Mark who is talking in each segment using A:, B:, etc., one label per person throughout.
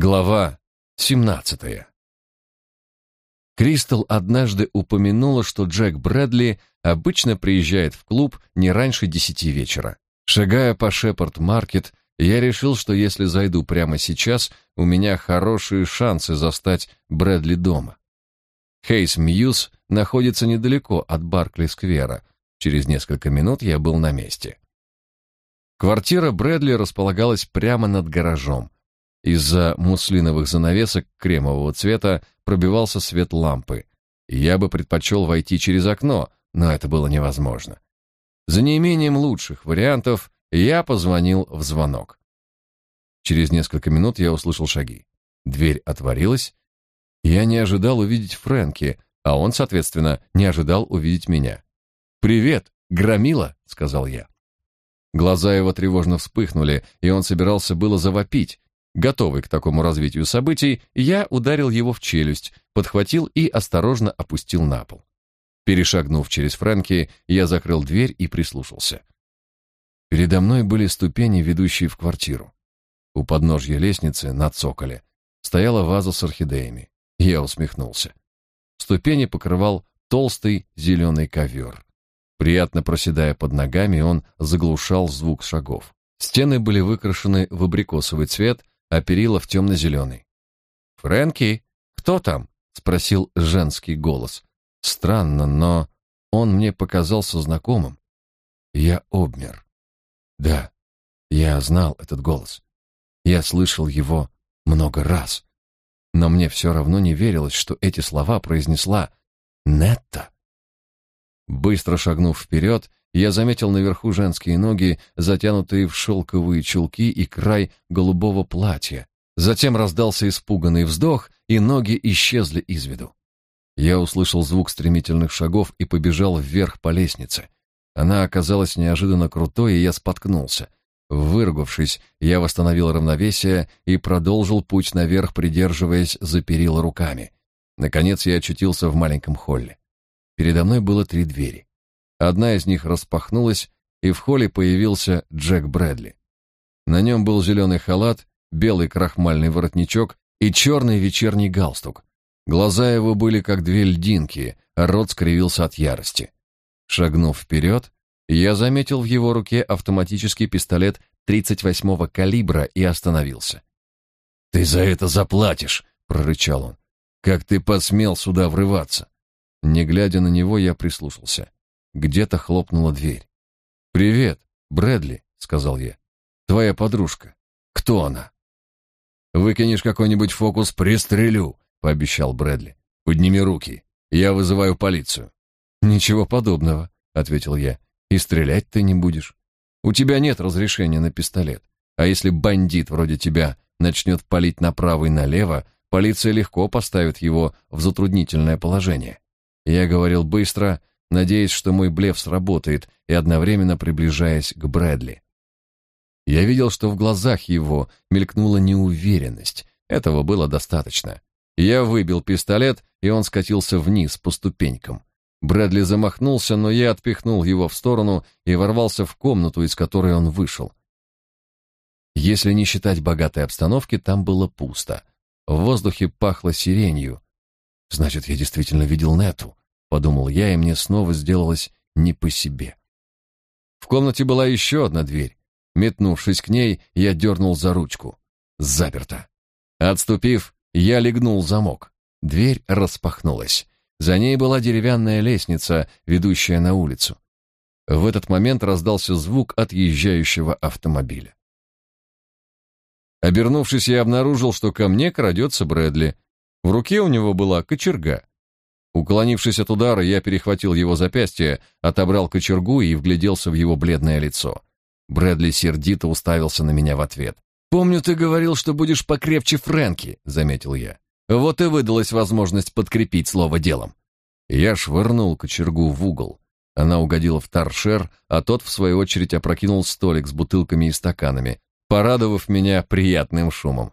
A: Глава 17. Кристал однажды упомянула, что Джек Брэдли обычно приезжает в клуб не раньше десяти вечера. Шагая по Шепард-маркет, я решил, что если зайду прямо сейчас, у меня хорошие шансы застать Брэдли дома. Хейс Мьюз находится недалеко от Баркли-сквера. Через несколько минут я был на месте. Квартира Брэдли располагалась прямо над гаражом. Из-за муслиновых занавесок кремового цвета пробивался свет лампы. Я бы предпочел войти через окно, но это было невозможно. За неимением лучших вариантов я позвонил в звонок. Через несколько минут я услышал шаги. Дверь отворилась. Я не ожидал увидеть Фрэнки, а он, соответственно, не ожидал увидеть меня. «Привет, громила», — сказал я. Глаза его тревожно вспыхнули, и он собирался было завопить, Готовый к такому развитию событий, я ударил его в челюсть, подхватил и осторожно опустил на пол. Перешагнув через Фрэнки, я закрыл дверь и прислушался. Передо мной были ступени, ведущие в квартиру. У подножья лестницы, на цоколе, стояла ваза с орхидеями. Я усмехнулся. Ступени покрывал толстый зеленый ковер. Приятно проседая под ногами, он заглушал звук шагов. Стены были выкрашены в абрикосовый цвет, а перила в темно-зеленый. «Фрэнки, кто там?» — спросил женский голос. Странно, но он мне показался знакомым. Я обмер. Да, я знал этот голос. Я слышал его много раз. Но мне все равно не верилось, что эти слова произнесла Нетта. Быстро шагнув вперед, я заметил наверху женские ноги, затянутые в шелковые чулки и край голубого платья. Затем раздался испуганный вздох, и ноги исчезли из виду. Я услышал звук стремительных шагов и побежал вверх по лестнице. Она оказалась неожиданно крутой, и я споткнулся. Выругавшись, я восстановил равновесие и продолжил путь наверх, придерживаясь за перила руками. Наконец я очутился в маленьком холле. Передо мной было три двери. Одна из них распахнулась, и в холле появился Джек Брэдли. На нем был зеленый халат, белый крахмальный воротничок и черный вечерний галстук. Глаза его были как две льдинки, а рот скривился от ярости. Шагнув вперед, я заметил в его руке автоматический пистолет 38-го калибра и остановился. «Ты за это заплатишь!» — прорычал он. «Как ты посмел сюда врываться?» Не глядя на него, я прислушался. Где-то хлопнула дверь. «Привет, Брэдли», — сказал я. «Твоя подружка. Кто она?» «Выкинешь какой-нибудь фокус, пристрелю», — пообещал Брэдли. «Подними руки. Я вызываю полицию». «Ничего подобного», — ответил я. «И стрелять ты не будешь. У тебя нет разрешения на пистолет. А если бандит вроде тебя начнет палить направо и налево, полиция легко поставит его в затруднительное положение». Я говорил быстро, надеясь, что мой блеф сработает, и одновременно приближаясь к Брэдли. Я видел, что в глазах его мелькнула неуверенность. Этого было достаточно. Я выбил пистолет, и он скатился вниз по ступенькам. Брэдли замахнулся, но я отпихнул его в сторону и ворвался в комнату, из которой он вышел. Если не считать богатой обстановки, там было пусто. В воздухе пахло сиренью. Значит, я действительно видел Нету подумал я, и мне снова сделалось не по себе. В комнате была еще одна дверь. Метнувшись к ней, я дернул за ручку. Заперто. Отступив, я легнул замок. Дверь распахнулась. За ней была деревянная лестница, ведущая на улицу. В этот момент раздался звук отъезжающего автомобиля. Обернувшись, я обнаружил, что ко мне крадется Брэдли. В руке у него была кочерга. Уклонившись от удара, я перехватил его запястье, отобрал кочергу и вгляделся в его бледное лицо. Брэдли сердито уставился на меня в ответ. «Помню, ты говорил, что будешь покрепче Фрэнки», — заметил я. Вот и выдалась возможность подкрепить слово делом. Я швырнул кочергу в угол. Она угодила в торшер, а тот, в свою очередь, опрокинул столик с бутылками и стаканами, порадовав меня приятным шумом.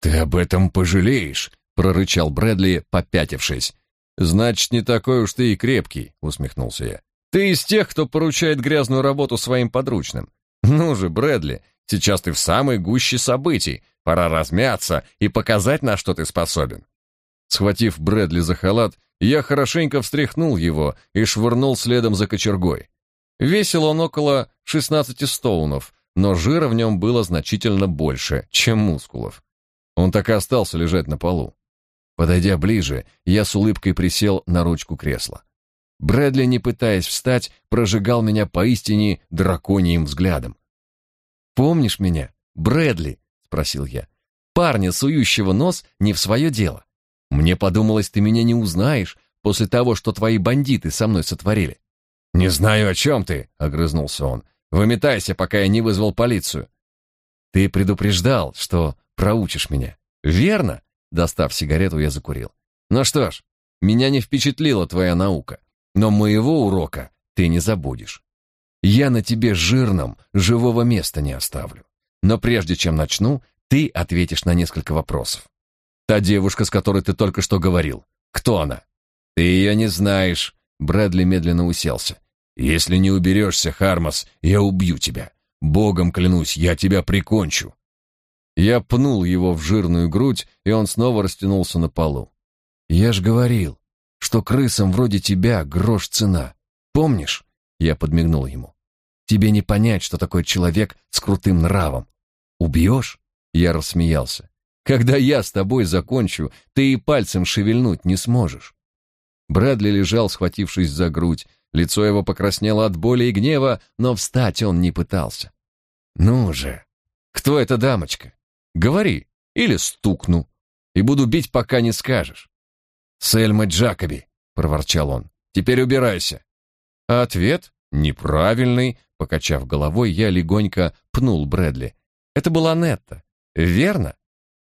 A: «Ты об этом пожалеешь», — прорычал Брэдли, попятившись. Значит, не такой уж ты и крепкий, усмехнулся я. Ты из тех, кто поручает грязную работу своим подручным. Ну же, Брэдли, сейчас ты в самой гуще событий. пора размяться и показать, на что ты способен. Схватив Брэдли за халат, я хорошенько встряхнул его и швырнул следом за кочергой. Весил он около 16 стоунов, но жира в нем было значительно больше, чем мускулов. Он так и остался лежать на полу. Подойдя ближе, я с улыбкой присел на ручку кресла. Брэдли, не пытаясь встать, прожигал меня поистине драконьим взглядом. «Помнишь меня, Брэдли?» — спросил я. «Парня, сующего нос не в свое дело. Мне подумалось, ты меня не узнаешь после того, что твои бандиты со мной сотворили». «Не знаю, о чем ты», — огрызнулся он. «Выметайся, пока я не вызвал полицию». «Ты предупреждал, что проучишь меня, верно?» Достав сигарету, я закурил. «Ну что ж, меня не впечатлила твоя наука, но моего урока ты не забудешь. Я на тебе жирном живого места не оставлю. Но прежде чем начну, ты ответишь на несколько вопросов. Та девушка, с которой ты только что говорил, кто она? Ты ее не знаешь. Брэдли медленно уселся. Если не уберешься, Хармас, я убью тебя. Богом клянусь, я тебя прикончу. Я пнул его в жирную грудь, и он снова растянулся на полу. Я ж говорил, что крысам вроде тебя грош цена. Помнишь? Я подмигнул ему. Тебе не понять, что такое человек с крутым нравом. Убьешь? Я рассмеялся. Когда я с тобой закончу, ты и пальцем шевельнуть не сможешь. Брэдли лежал, схватившись за грудь. Лицо его покраснело от боли и гнева, но встать он не пытался. Ну же, кто эта дамочка? Говори, или стукну, и буду бить, пока не скажешь. Сельма Джакоби, проворчал он. Теперь убирайся. А ответ неправильный, покачав головой, я легонько пнул Брэдли. Это была Нетта. Верно?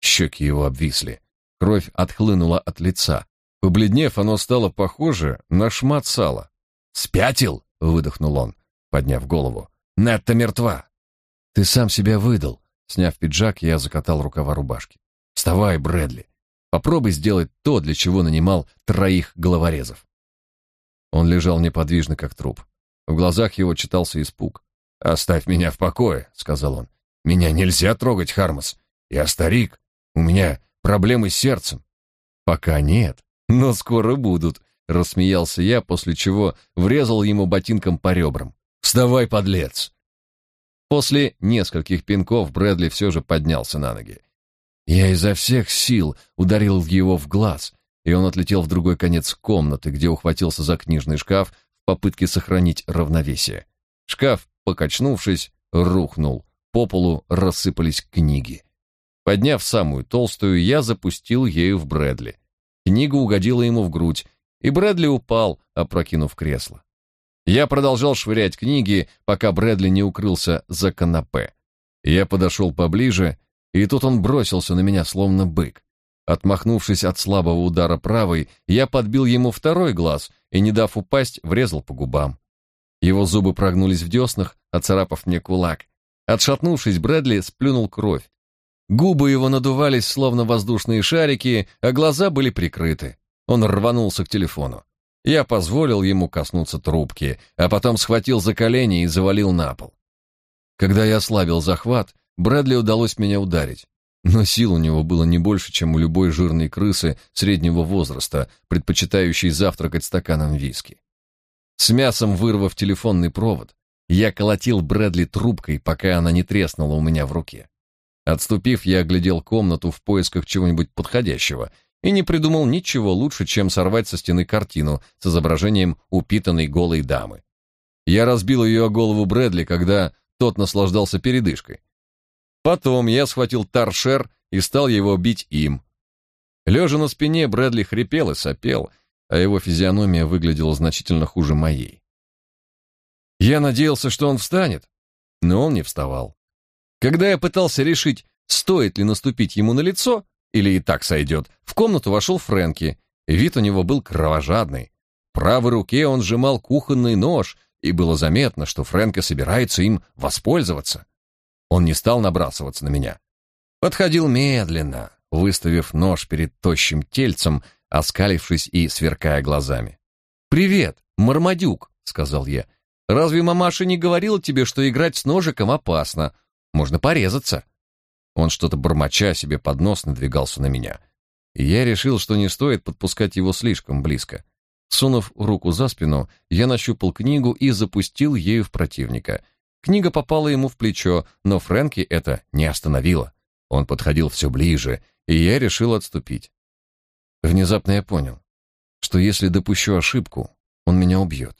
A: Щеки его обвисли. Кровь отхлынула от лица. Побледнев, оно стало похоже на шмат сала. «Спятил?» — выдохнул он, подняв голову. «Нетта мертва!» «Ты сам себя выдал!» Сняв пиджак, я закатал рукава рубашки. «Вставай, Брэдли! Попробуй сделать то, для чего нанимал троих головорезов!» Он лежал неподвижно, как труп. В глазах его читался испуг. «Оставь меня в покое», — сказал он. «Меня нельзя трогать, Хармас. Я старик. У меня проблемы с сердцем». «Пока нет, но скоро будут», — рассмеялся я, после чего врезал ему ботинком по ребрам. «Вставай, подлец!» После нескольких пинков Брэдли все же поднялся на ноги. Я изо всех сил ударил его в глаз, и он отлетел в другой конец комнаты, где ухватился за книжный шкаф в попытке сохранить равновесие. Шкаф, покачнувшись, рухнул. По полу рассыпались книги. Подняв самую толстую, я запустил ею в Брэдли. Книга угодила ему в грудь, и Брэдли упал, опрокинув кресло. Я продолжал швырять книги, пока Брэдли не укрылся за канапе. Я подошел поближе, и тут он бросился на меня, словно бык. Отмахнувшись от слабого удара правой, я подбил ему второй глаз и, не дав упасть, врезал по губам. Его зубы прогнулись в деснах, оцарапав мне кулак. Отшатнувшись, Брэдли сплюнул кровь. Губы его надувались, словно воздушные шарики, а глаза были прикрыты. Он рванулся к телефону. Я позволил ему коснуться трубки, а потом схватил за колени и завалил на пол. Когда я ослабил захват, Брэдли удалось меня ударить. Но сил у него было не больше, чем у любой жирной крысы среднего возраста, предпочитающей завтракать стаканом виски. С мясом вырвав телефонный провод, я колотил Брэдли трубкой, пока она не треснула у меня в руке. Отступив, я оглядел комнату в поисках чего-нибудь подходящего и не придумал ничего лучше, чем сорвать со стены картину с изображением упитанной голой дамы. Я разбил ее о голову Брэдли, когда тот наслаждался передышкой. Потом я схватил торшер и стал его бить им. Лежа на спине, Брэдли хрипел и сопел, а его физиономия выглядела значительно хуже моей. Я надеялся, что он встанет, но он не вставал. Когда я пытался решить, стоит ли наступить ему на лицо, или и так сойдет, в комнату вошел Фрэнки. Вид у него был кровожадный. В правой руке он сжимал кухонный нож, и было заметно, что Фрэнка собирается им воспользоваться. Он не стал набрасываться на меня. Подходил медленно, выставив нож перед тощим тельцем, оскалившись и сверкая глазами. «Привет, Мармадюк», — сказал я. «Разве мамаша не говорила тебе, что играть с ножиком опасно? Можно порезаться. Он что-то бормоча себе под нос надвигался на меня. И я решил, что не стоит подпускать его слишком близко. Сунув руку за спину, я нащупал книгу и запустил ею в противника. Книга попала ему в плечо, но Фрэнки это не остановило. Он подходил все ближе, и я решил отступить. Внезапно я понял, что если допущу ошибку, он меня убьет.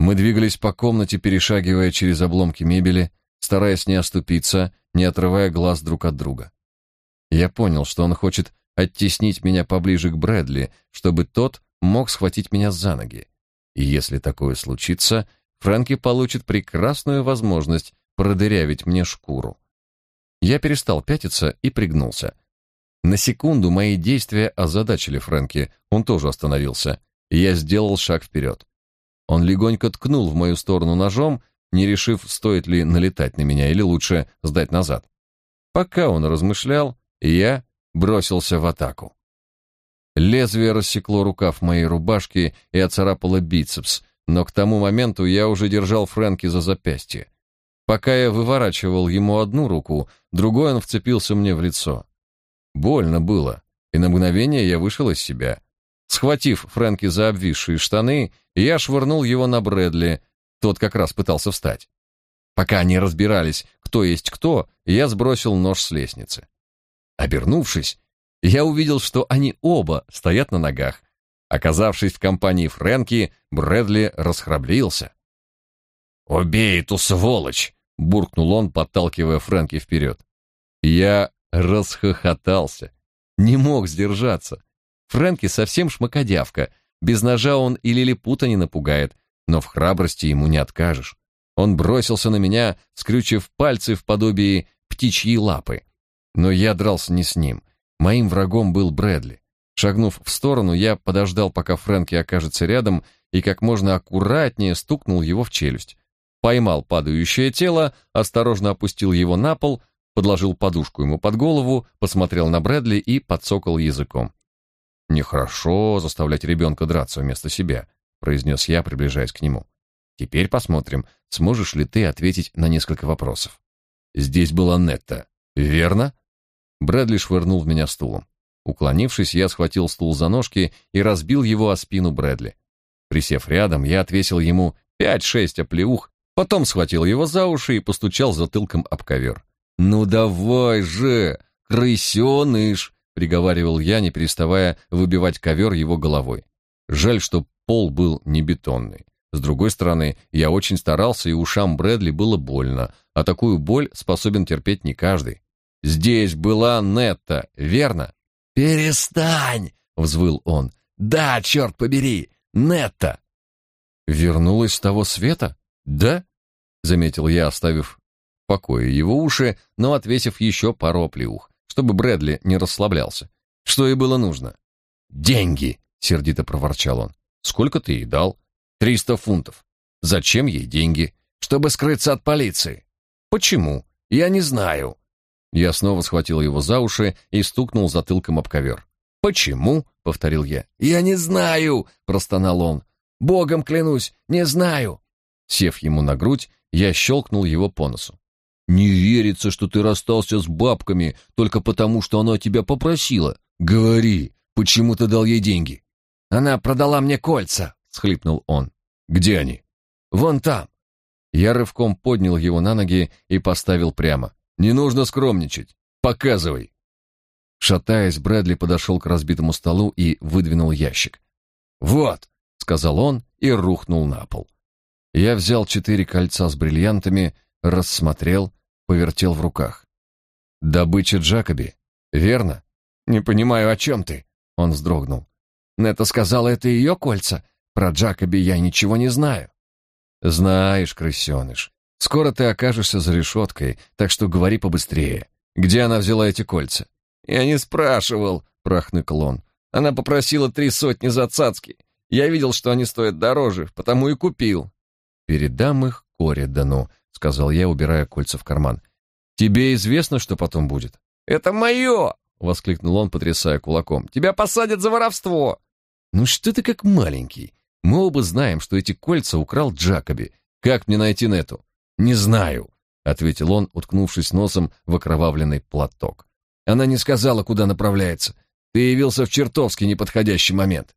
A: Мы двигались по комнате, перешагивая через обломки мебели, стараясь не оступиться, не отрывая глаз друг от друга. Я понял, что он хочет оттеснить меня поближе к Брэдли, чтобы тот мог схватить меня за ноги. И если такое случится, Фрэнки получит прекрасную возможность продырявить мне шкуру. Я перестал пятиться и пригнулся. На секунду мои действия озадачили Фрэнки, он тоже остановился, я сделал шаг вперед. Он легонько ткнул в мою сторону ножом, не решив, стоит ли налетать на меня или лучше сдать назад. Пока он размышлял, я бросился в атаку. Лезвие рассекло рукав моей рубашки и оцарапало бицепс, но к тому моменту я уже держал Фрэнки за запястье. Пока я выворачивал ему одну руку, другой он вцепился мне в лицо. Больно было, и на мгновение я вышел из себя. Схватив Фрэнки за обвисшие штаны, я швырнул его на Брэдли, тот как раз пытался встать. Пока они разбирались, кто есть кто, я сбросил нож с лестницы. Обернувшись, я увидел, что они оба стоят на ногах. Оказавшись в компании Фрэнки, Брэдли расхрабрился. «Убей эту сволочь!» — буркнул он, подталкивая Фрэнки вперед. Я расхохотался. Не мог сдержаться. Фрэнки совсем шмакодявка. Без ножа он и лилипута не напугает, но в храбрости ему не откажешь. Он бросился на меня, скрючив пальцы в подобии птичьей лапы. Но я дрался не с ним. Моим врагом был Брэдли. Шагнув в сторону, я подождал, пока Фрэнки окажется рядом, и как можно аккуратнее стукнул его в челюсть. Поймал падающее тело, осторожно опустил его на пол, подложил подушку ему под голову, посмотрел на Брэдли и подсокал языком. Нехорошо заставлять ребенка драться вместо себя, произнес я, приближаясь к нему. Теперь посмотрим, сможешь ли ты ответить на несколько вопросов. Здесь была Нетта, верно? Брэдли швырнул в меня стулом. Уклонившись, я схватил стул за ножки и разбил его о спину Брэдли. Присев рядом, я отвесил ему пять-шесть оплеух, потом схватил его за уши и постучал затылком об ковер. «Ну давай же, крысеныш!» приговаривал я, не переставая выбивать ковер его головой. Жаль, что пол был не бетонный. С другой стороны, я очень старался, и ушам Брэдли было больно, а такую боль способен терпеть не каждый. Здесь была Нетта, верно? Перестань, взвыл он. Да, черт побери, Нетта. Вернулась с того света? Да? заметил я, оставив в покое его уши, но отвесив еще пару оплеух чтобы Брэдли не расслаблялся. Что ей было нужно? «Деньги!» — сердито проворчал он. «Сколько ты ей дал?» «Триста фунтов. Зачем ей деньги?» «Чтобы скрыться от полиции». «Почему?» «Я не знаю». Я снова схватил его за уши и стукнул затылком об ковер. «Почему?» — повторил я. «Я не знаю!» — простонал он. «Богом клянусь, не знаю!» Сев ему на грудь, я щелкнул его по носу. Не верится, что ты расстался с бабками только потому, что она тебя попросила. Говори, почему ты дал ей деньги? Она продала мне кольца, схлипнул он. Где они? Вон там. Я рывком поднял его на ноги и поставил прямо. Не нужно скромничать. Показывай. Шатаясь, Брэдли подошел к разбитому столу и выдвинул ящик. «Вот», — сказал он и рухнул на пол. Я взял четыре кольца с бриллиантами, рассмотрел, повертел в руках. «Добыча Джакоби, верно?» «Не понимаю, о чем ты?» Он вздрогнул. «Нета сказала, это ее кольца. Про Джакоби я ничего не знаю». «Знаешь, крысеныш, скоро ты окажешься за решеткой, так что говори побыстрее. Где она взяла эти кольца?» «Я не спрашивал», — прохныкал он. «Она попросила три сотни за цацки. Я видел, что они стоят дороже, потому и купил». «Передам их Коридану», — сказал я, убирая кольца в карман. «Тебе известно, что потом будет?» «Это мое!» — воскликнул он, потрясая кулаком. «Тебя посадят за воровство!» «Ну что ты как маленький? Мы оба знаем, что эти кольца украл Джакоби. Как мне найти Нету?» «Не знаю. ответил он, уткнувшись носом в окровавленный платок. Она не сказала, куда направляется. Ты явился в чертовски неподходящий момент.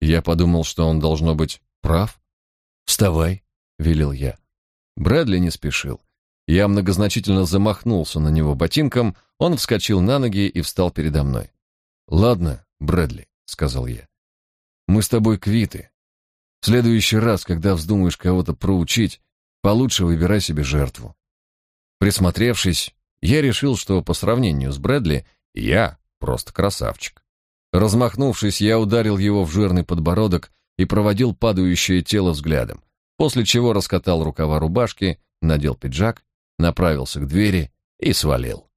A: Я подумал, что он должно быть прав. Вставай, велел я. Брэдли не спешил. Я многозначительно замахнулся на него ботинком, он вскочил на ноги и встал передо мной. «Ладно, Брэдли», — сказал я. «Мы с тобой квиты. В следующий раз, когда вздумаешь кого-то проучить, получше выбирай себе жертву». Присмотревшись, я решил, что по сравнению с Брэдли я просто красавчик. Размахнувшись, я ударил его в жирный подбородок и проводил падающее тело взглядом, после чего раскатал рукава рубашки, надел пиджак, направился к двери и свалил.